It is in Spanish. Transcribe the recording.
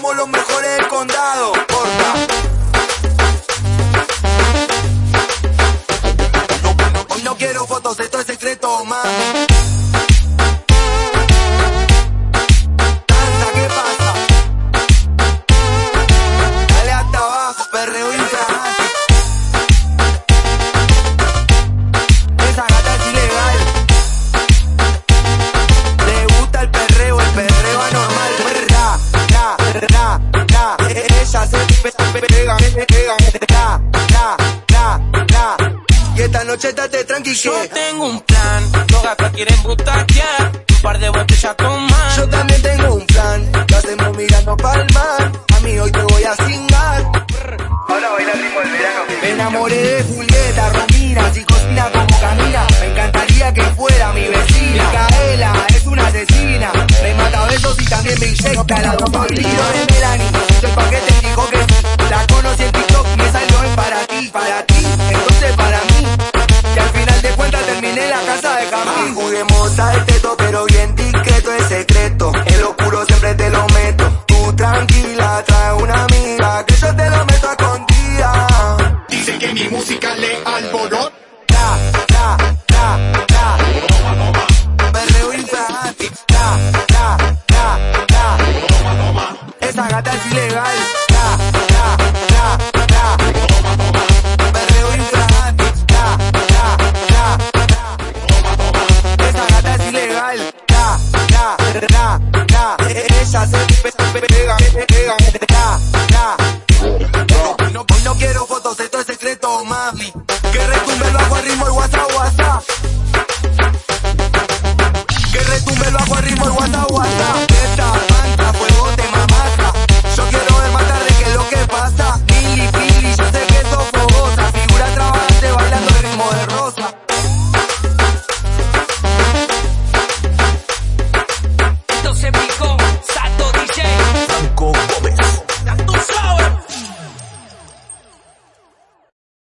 somos los mejores del condado. Corta. Hoy no quiero fotos, esto es secreto, más. Me pega, ra, ra, ra, ra. Y esta noche estate tranqui Yo que tengo un plan, los gatos quieren butaquear, un par de botellas más. yo también tengo un plan. Lo hacemos mirando pa'l mar. A mí hoy te voy a cingar. Ahora baila el ritmo del verano. Me enamoré de Julieta, de Camil. Juguemos al teto, pero bien discreto es secreto. En lo oscuro siempre te lo meto. Tú tranquila, trae una amiga que yo te lo meto a escondida. Dicen que mi música le alborota. Esa gata es ilegal. No, quiero fotos, esto es secreto, mami. Que retumbe lo hago el ritmo y WhatsApp.